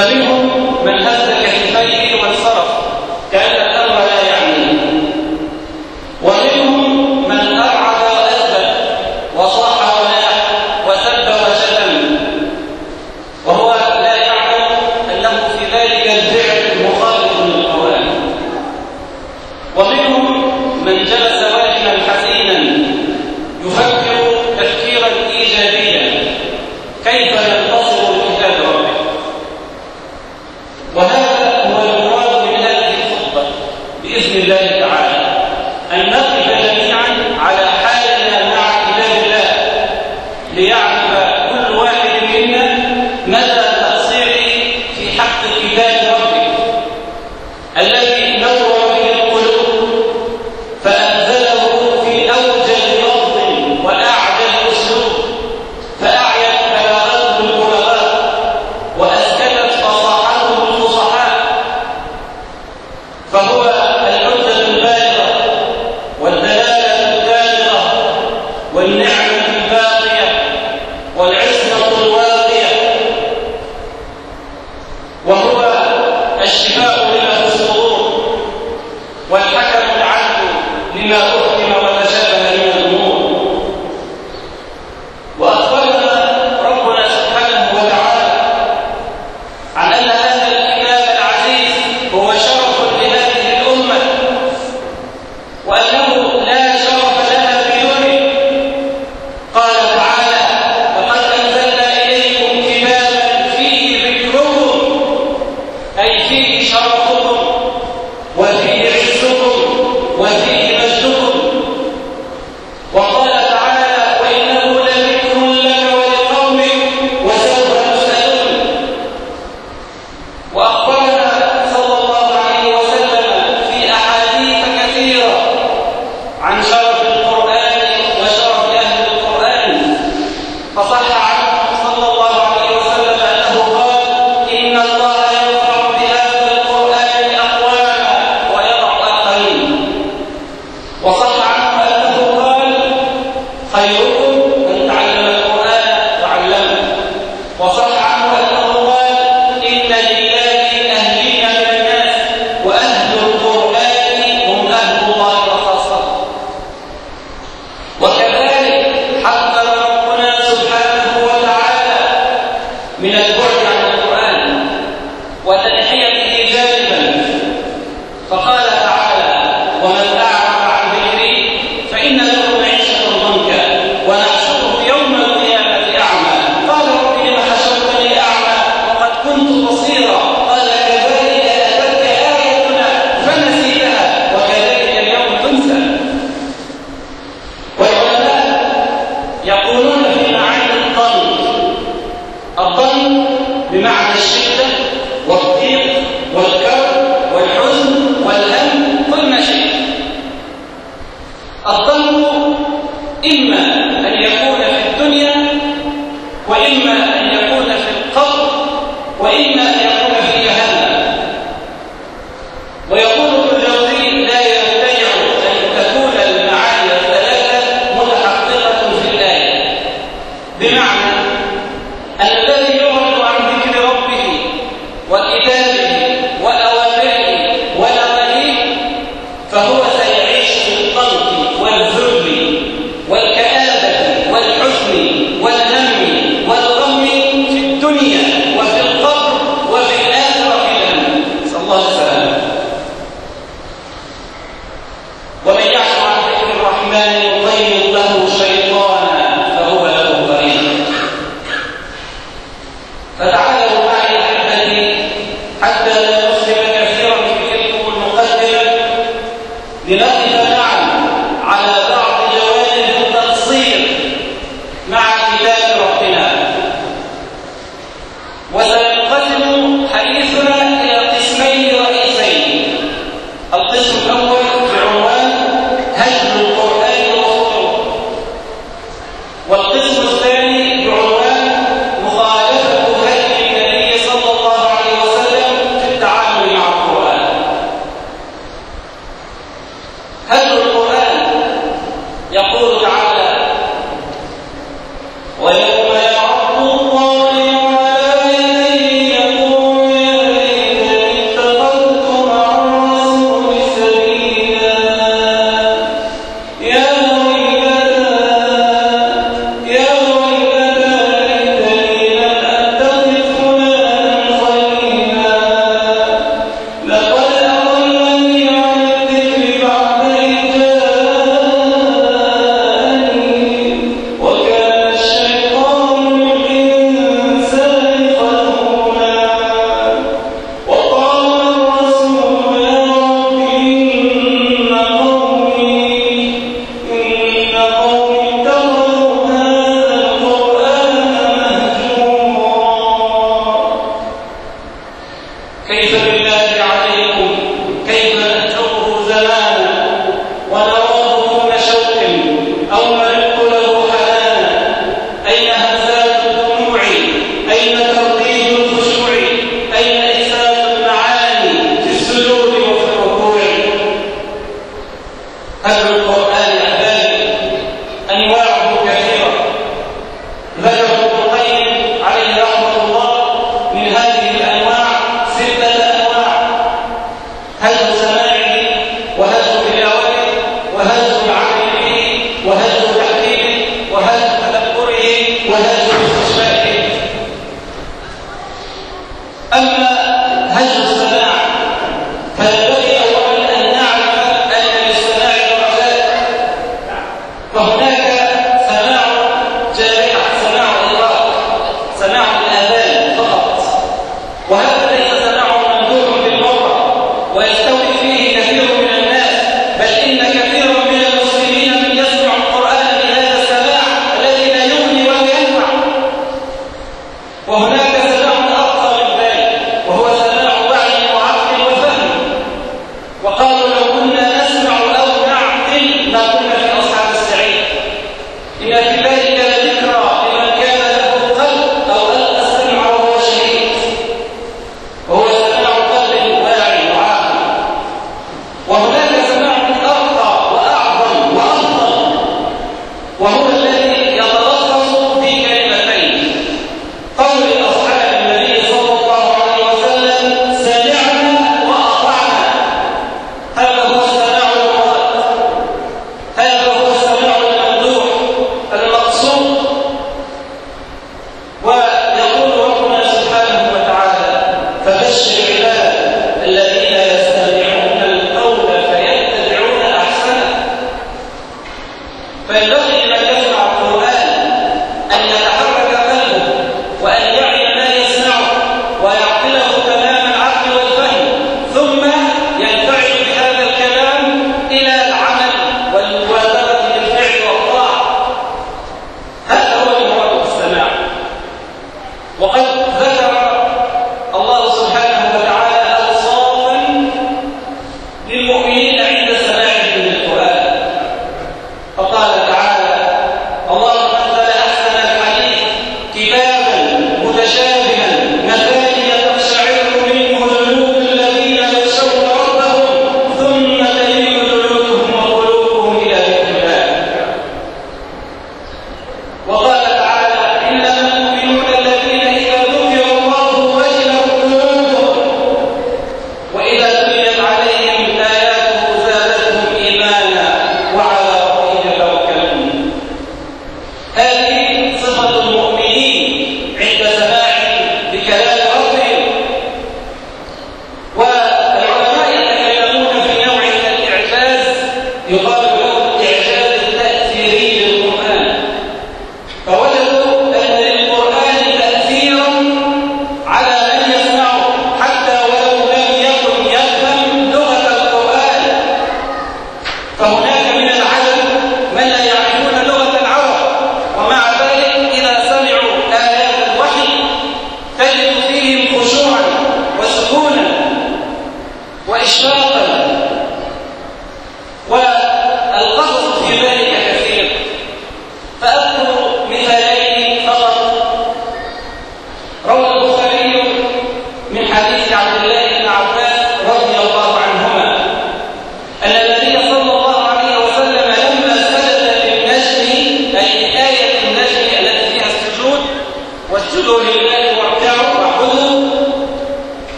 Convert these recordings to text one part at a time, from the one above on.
فمنهم من أسلم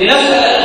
لنسأل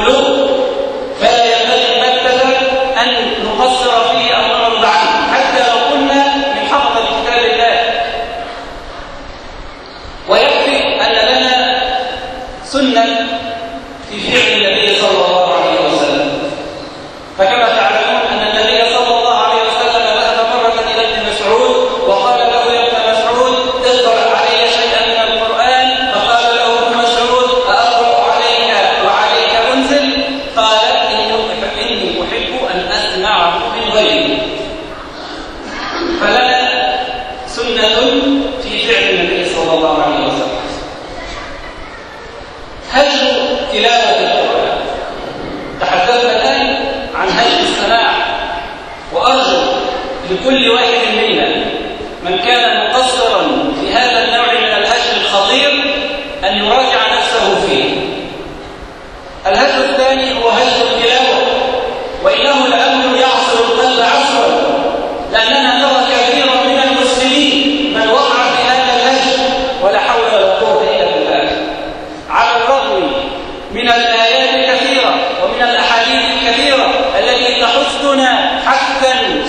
القلوب فلا ينبغي بتة أن نقصر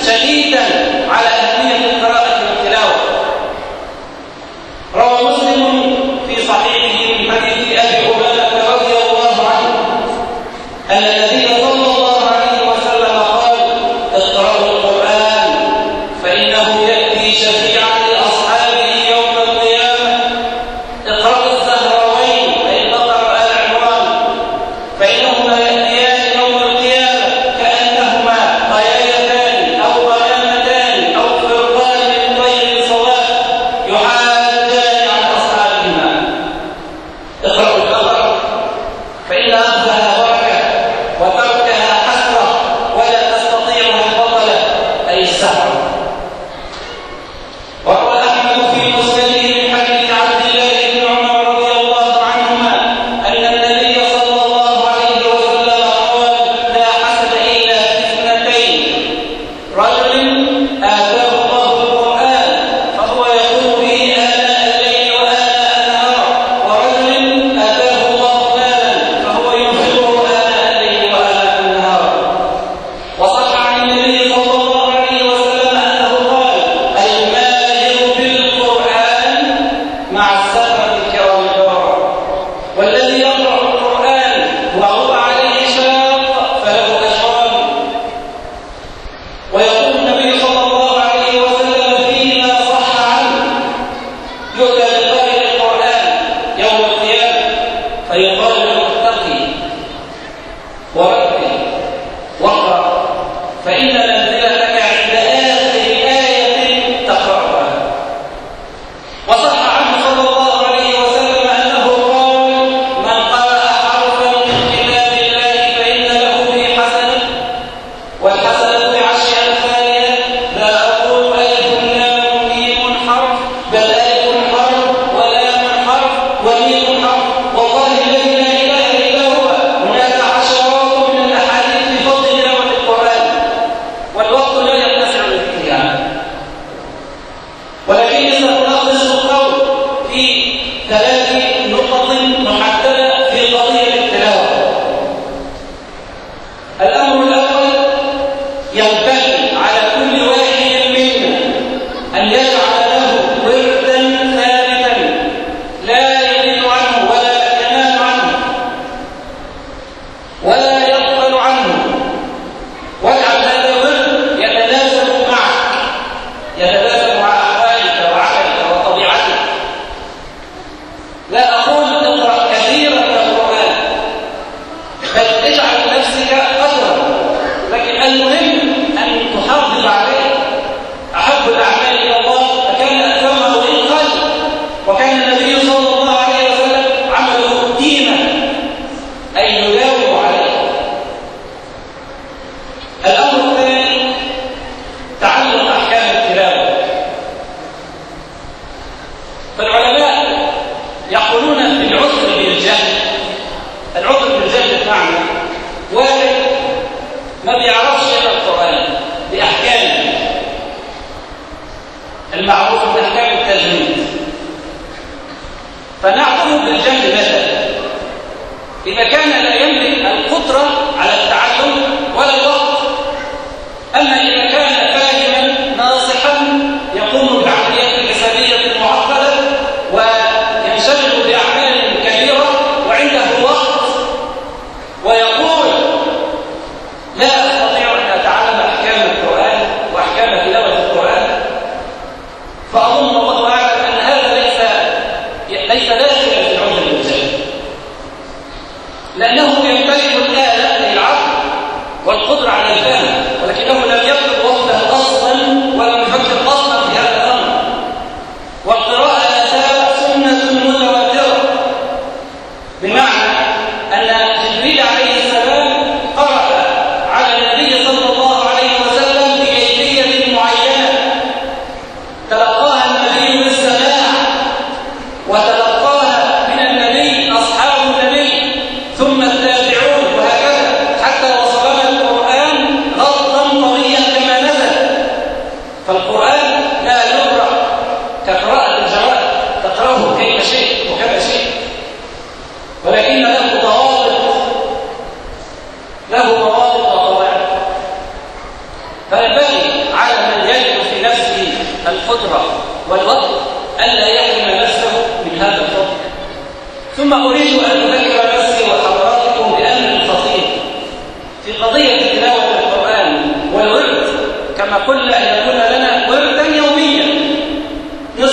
Actually, مع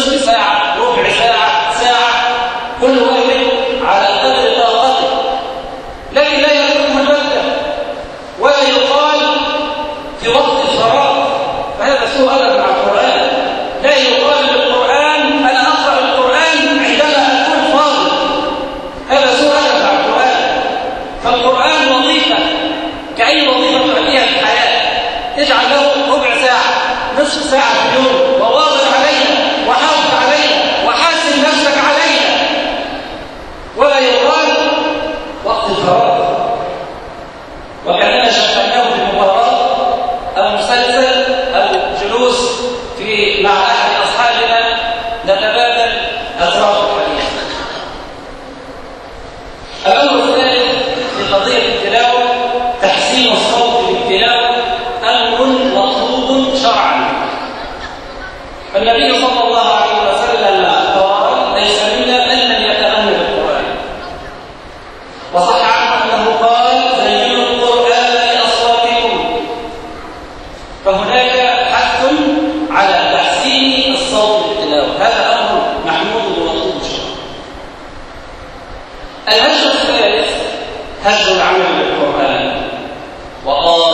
نصف الهجر الثالث هجر العمل بالقرآن. وقال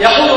然后。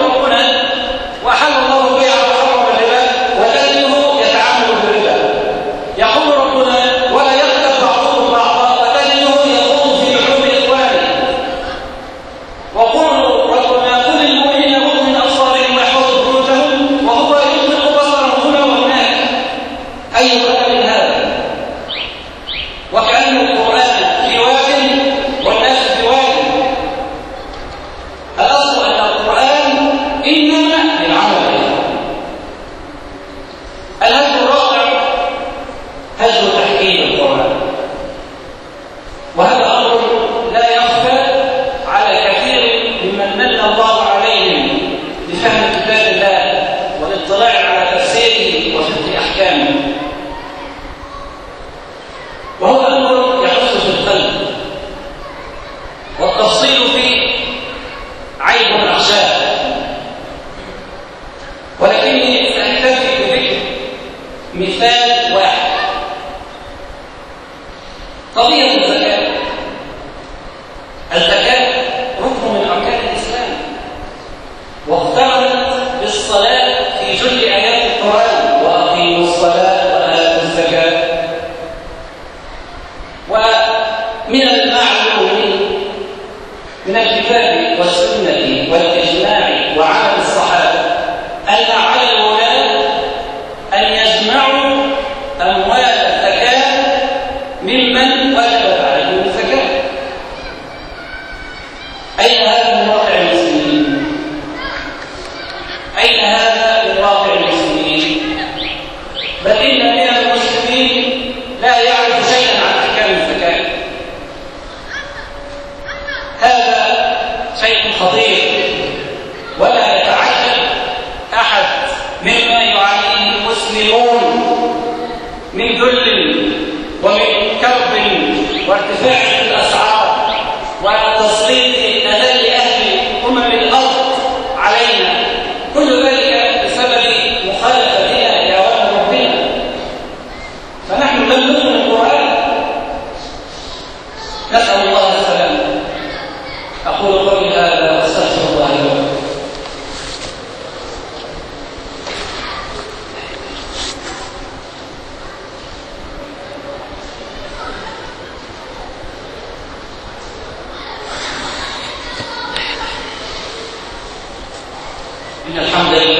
إن الحمد لله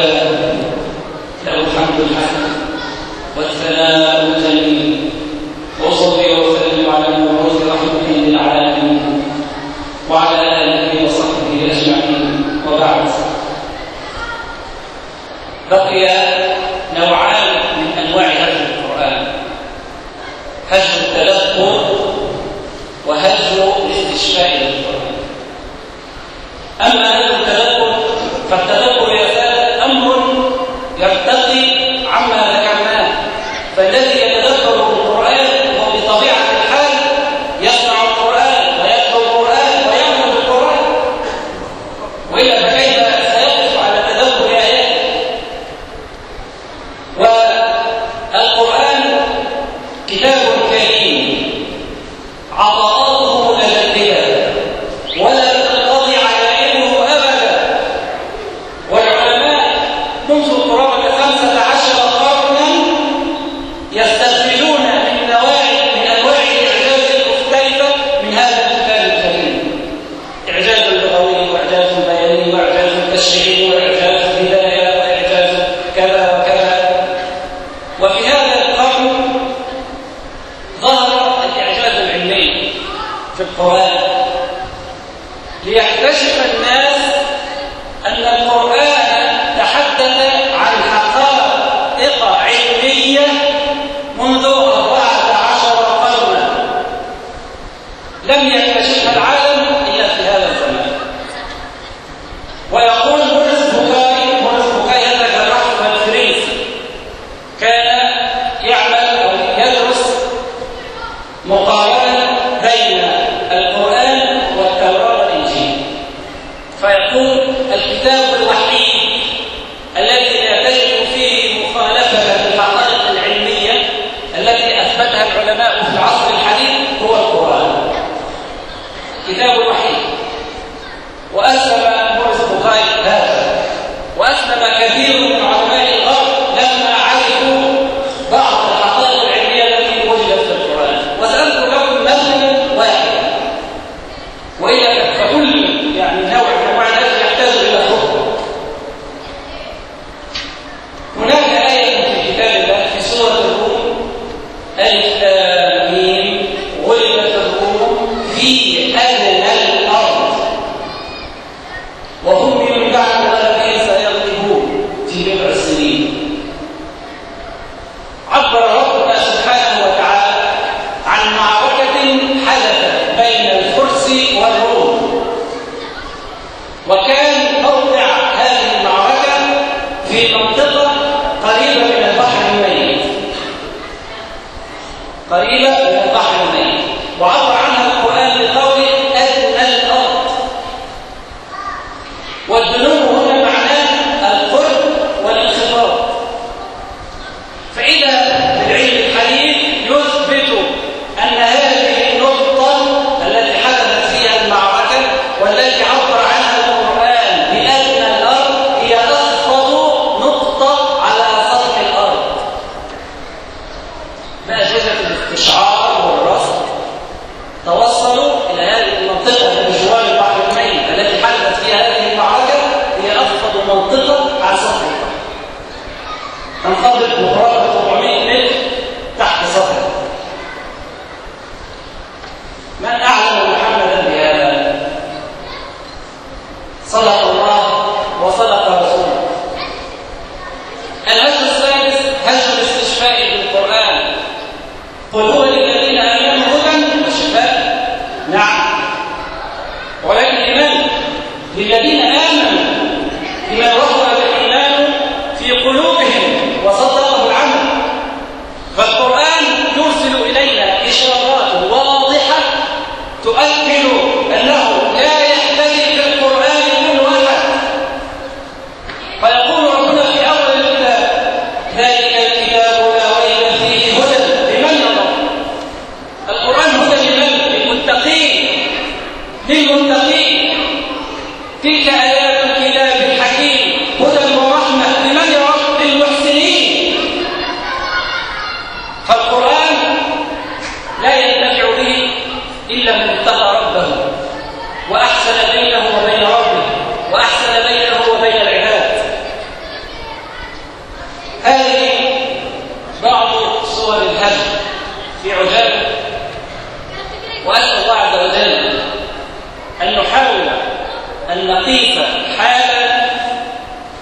اللطيفة حالا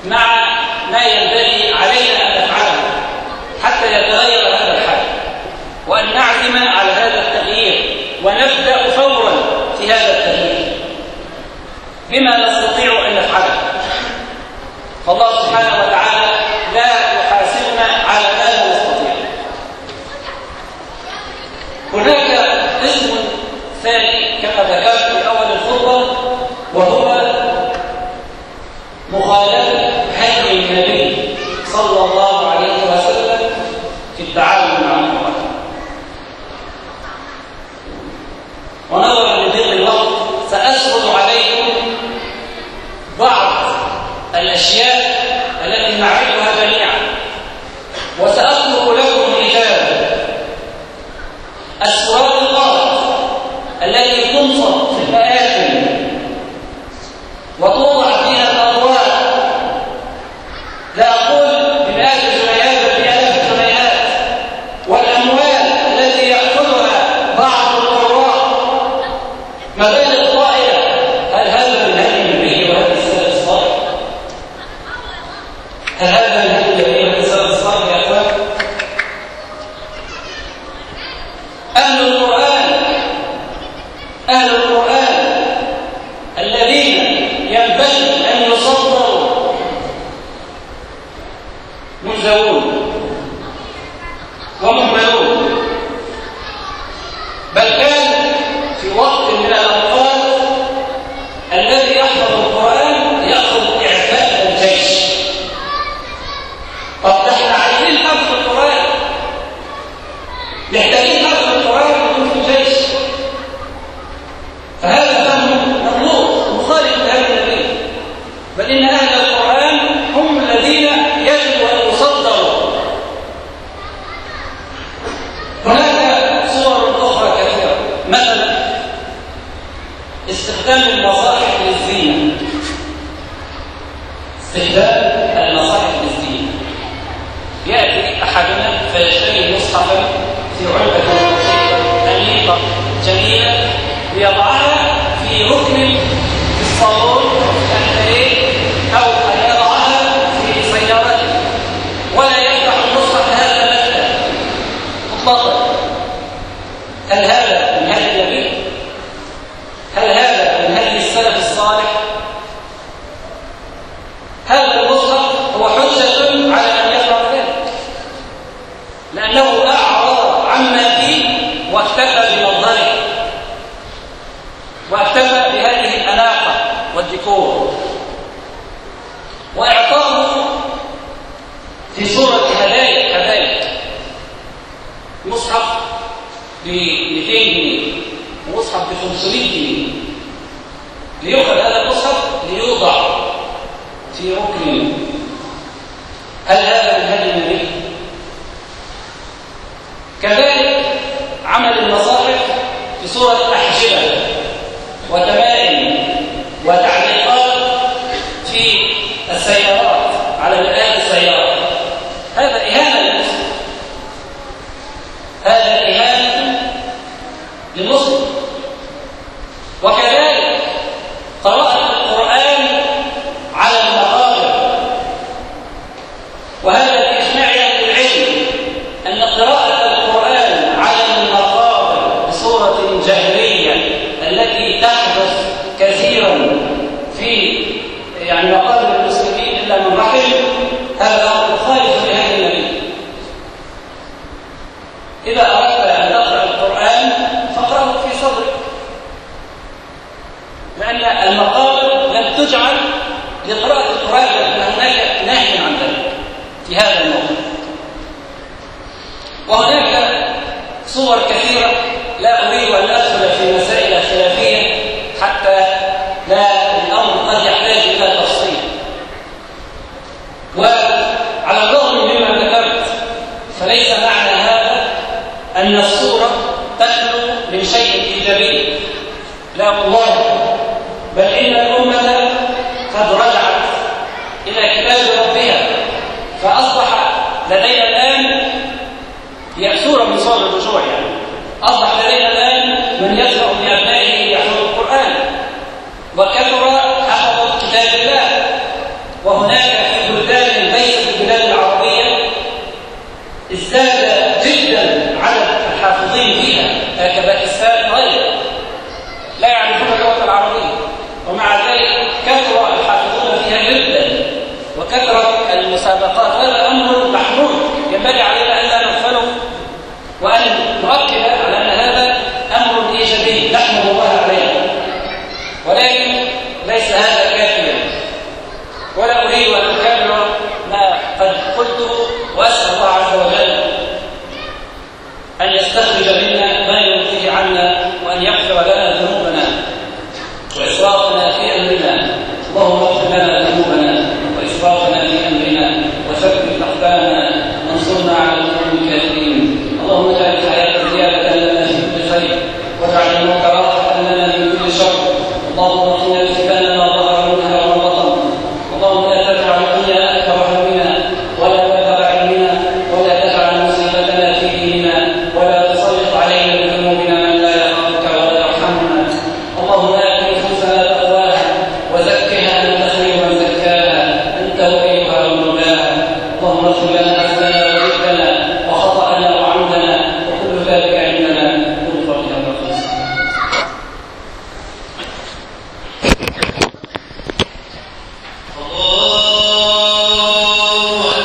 مع ما ينبغي علينا أن نفعله حتى يتغير هذا الحال. وأن نعزم على هذا التغيير ونبدأ فورا في هذا التغيير. بما جهل